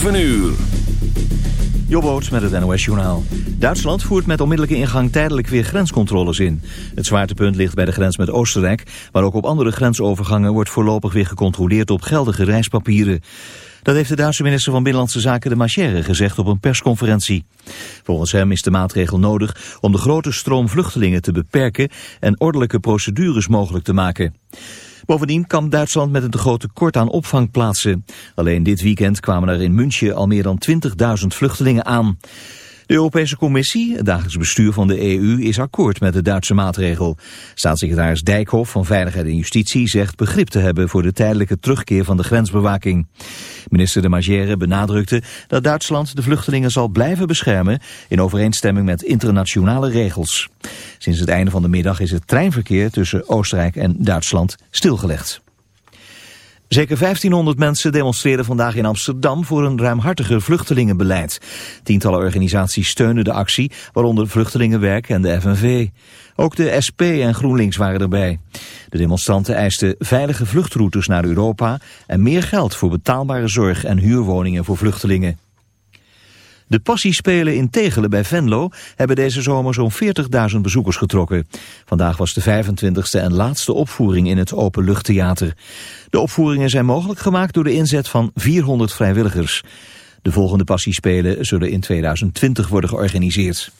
7 uur. Jobboot met het NOS Journaal. Duitsland voert met onmiddellijke ingang tijdelijk weer grenscontroles in. Het zwaartepunt ligt bij de grens met Oostenrijk... maar ook op andere grensovergangen wordt voorlopig weer gecontroleerd op geldige reispapieren. Dat heeft de Duitse minister van Binnenlandse Zaken de Machère gezegd op een persconferentie. Volgens hem is de maatregel nodig om de grote stroom vluchtelingen te beperken... en ordelijke procedures mogelijk te maken. Bovendien kwam Duitsland met een te groot tekort aan opvangplaatsen. Alleen dit weekend kwamen er in München al meer dan 20.000 vluchtelingen aan. De Europese Commissie, het dagelijks bestuur van de EU, is akkoord met de Duitse maatregel. Staatssecretaris Dijkhoff van Veiligheid en Justitie zegt begrip te hebben voor de tijdelijke terugkeer van de grensbewaking. Minister de Magère benadrukte dat Duitsland de vluchtelingen zal blijven beschermen in overeenstemming met internationale regels. Sinds het einde van de middag is het treinverkeer tussen Oostenrijk en Duitsland stilgelegd. Zeker 1500 mensen demonstreerden vandaag in Amsterdam voor een ruimhartiger vluchtelingenbeleid. Tientallen organisaties steunen de actie, waaronder Vluchtelingenwerk en de FNV. Ook de SP en GroenLinks waren erbij. De demonstranten eisten veilige vluchtroutes naar Europa en meer geld voor betaalbare zorg en huurwoningen voor vluchtelingen. De passiespelen in Tegelen bij Venlo hebben deze zomer zo'n 40.000 bezoekers getrokken. Vandaag was de 25e en laatste opvoering in het openluchttheater. De opvoeringen zijn mogelijk gemaakt door de inzet van 400 vrijwilligers. De volgende passiespelen zullen in 2020 worden georganiseerd.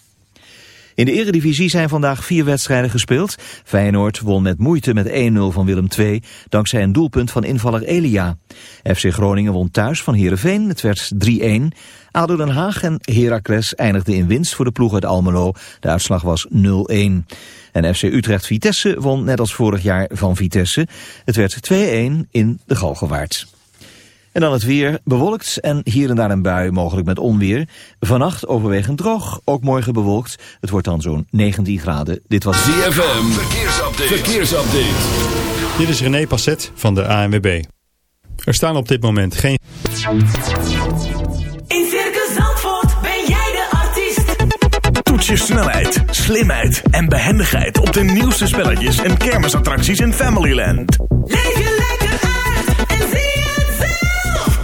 In de eredivisie zijn vandaag vier wedstrijden gespeeld. Feyenoord won met moeite met 1-0 van Willem II, dankzij een doelpunt van invaller Elia. FC Groningen won thuis van Heerenveen, het werd 3-1. ADO Den Haag en Heracles eindigden in winst voor de ploeg uit Almelo. De uitslag was 0-1. En FC Utrecht-Vitesse won net als vorig jaar van Vitesse. Het werd 2-1 in de Galgenwaard. En dan het weer, bewolkt en hier en daar een bui, mogelijk met onweer. Vannacht overwegend droog, ook morgen bewolkt. Het wordt dan zo'n 19 graden. Dit was ZFM, verkeersupdate. verkeersupdate. Dit is René Passet van de ANWB. Er staan op dit moment geen... In Circus Zandvoort ben jij de artiest. Toets je snelheid, slimheid en behendigheid op de nieuwste spelletjes en kermisattracties in Familyland. Leef je lekker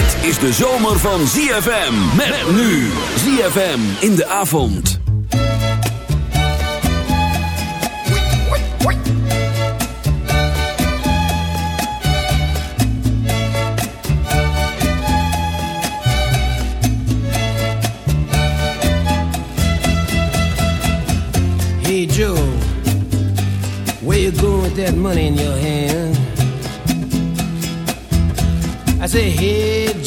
Dit is de zomer van ZFM. Met nu. ZFM in de avond. Hey Joe, where you going with that money in your hand? I say, hey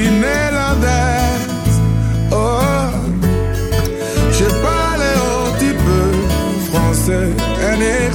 Suis Nederlands. Oh, je parle un petit peu français. En ik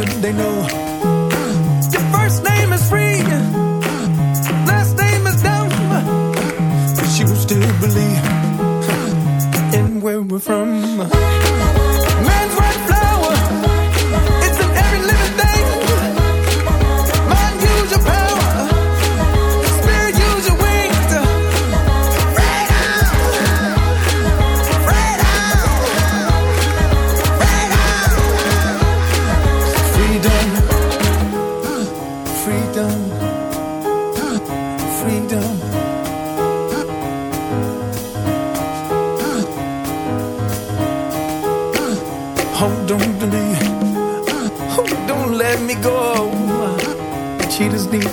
forward, they know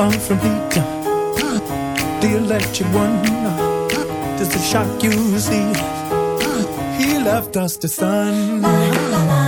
I'm from heat. The electric one. Does the shock you see? He left us the sun.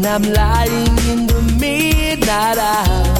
and I'm lying in the midnight hour.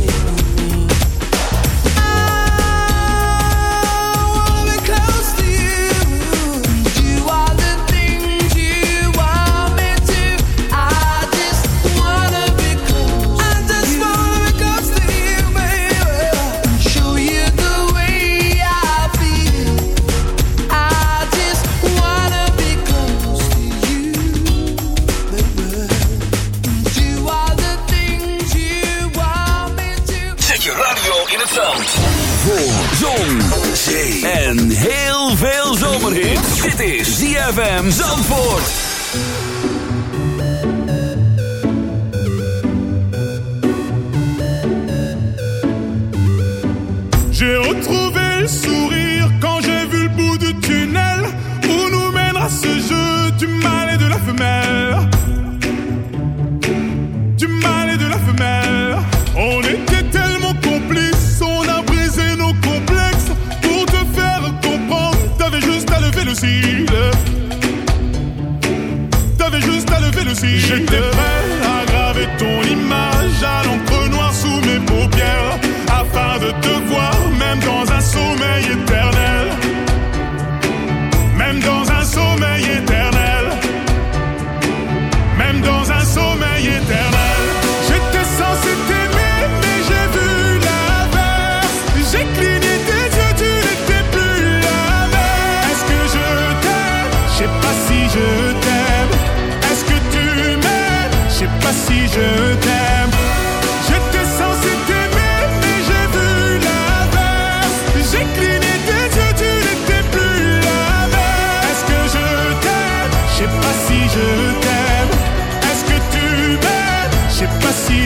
still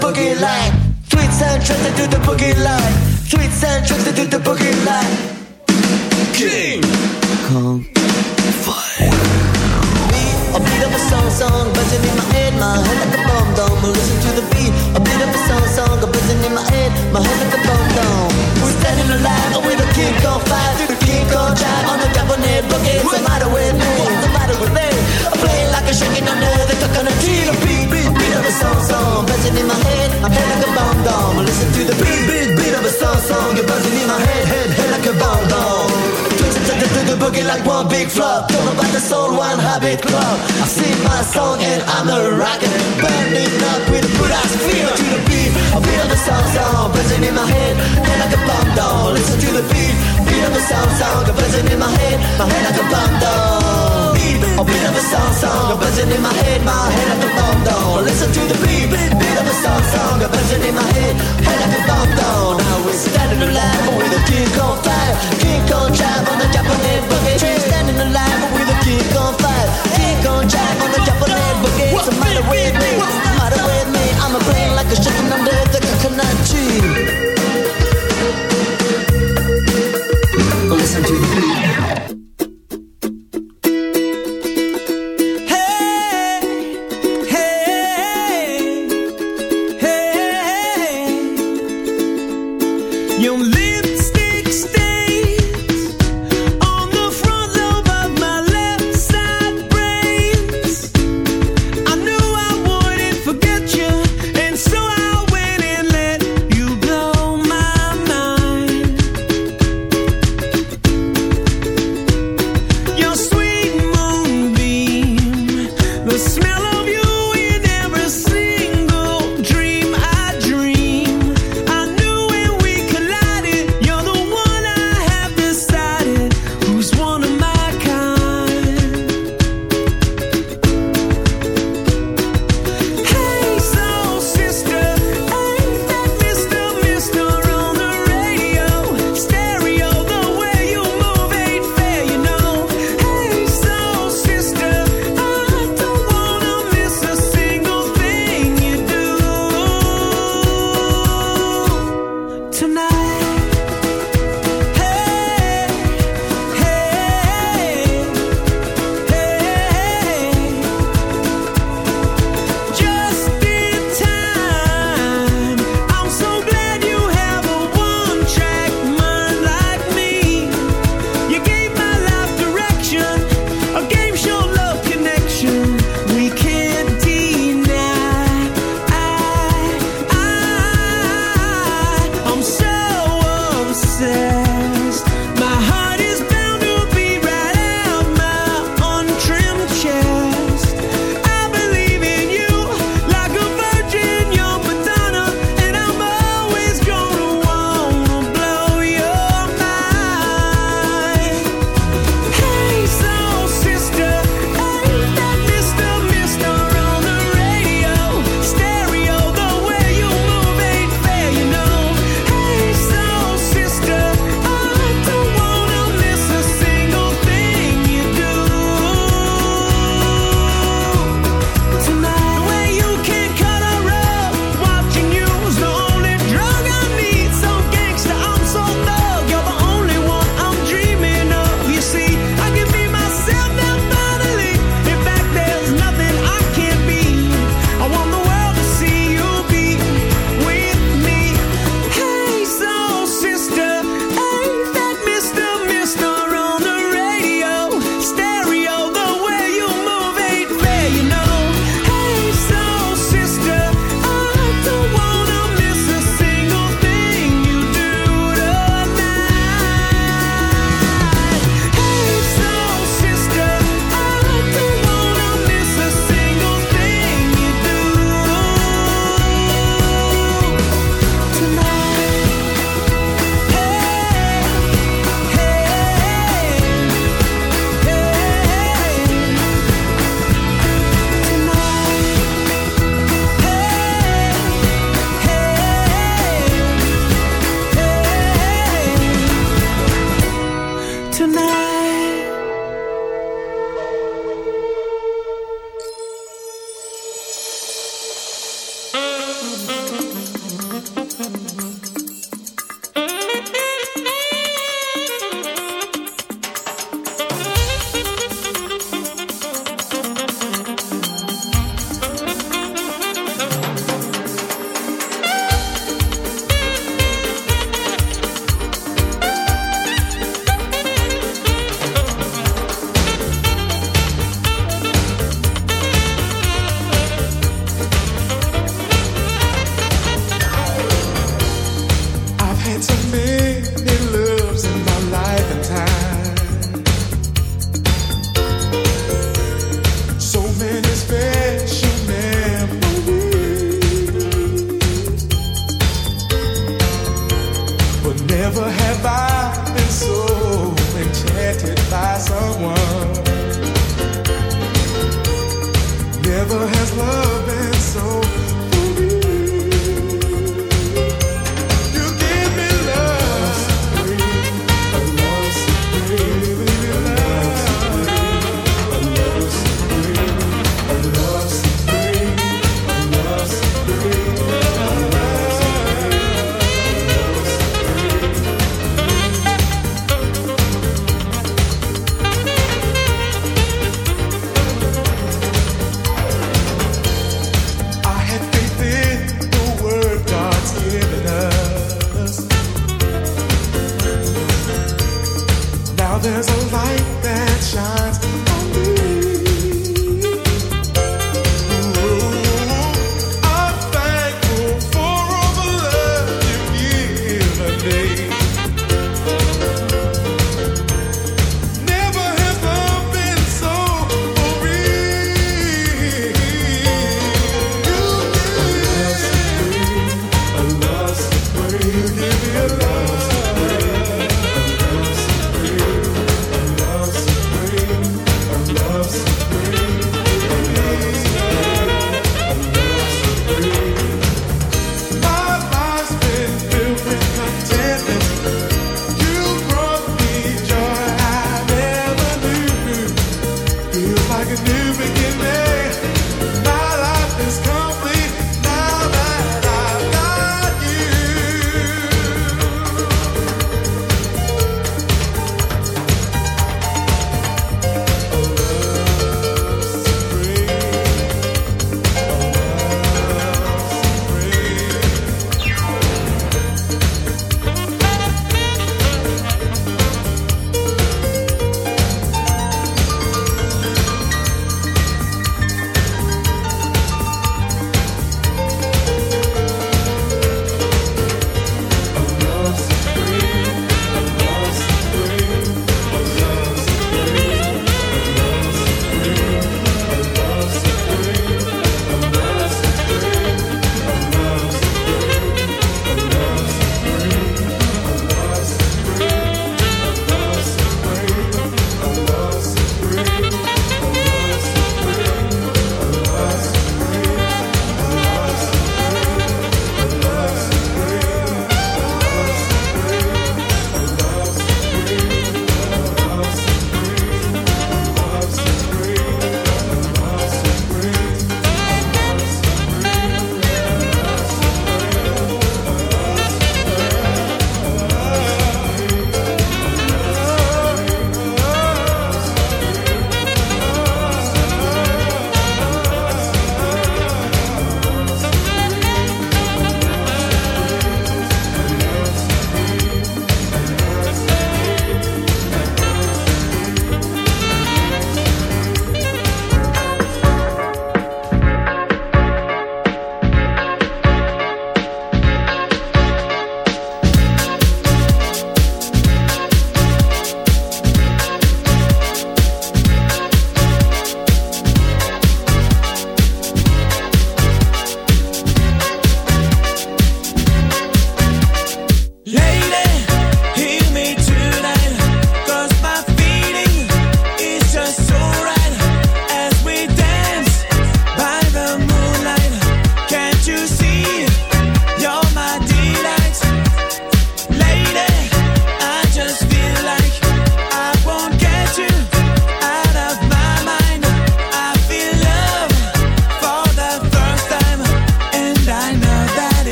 boogie line. Tweets and tricks, to do the boogie line. Tweets and tricks, to do the boogie line. song and I'm a rocker. Burning up with a Buddha's feel to the beat. I feel the sound sound buzzing in my head. Head like a bomb down Listen to the beat. Beat of the sound sound buzzing in my head. My head like a bomb down a beat. Of a song song, a buzzing in my head, my head like a bomb down. Listen to the beat, beat of a song song, a buzzing in my head, head like a bomb down. Now we're standing alive with a kick on fire, kick on drive on the Japanese boogie. Standing alive with a kick on fire, kick on drive on the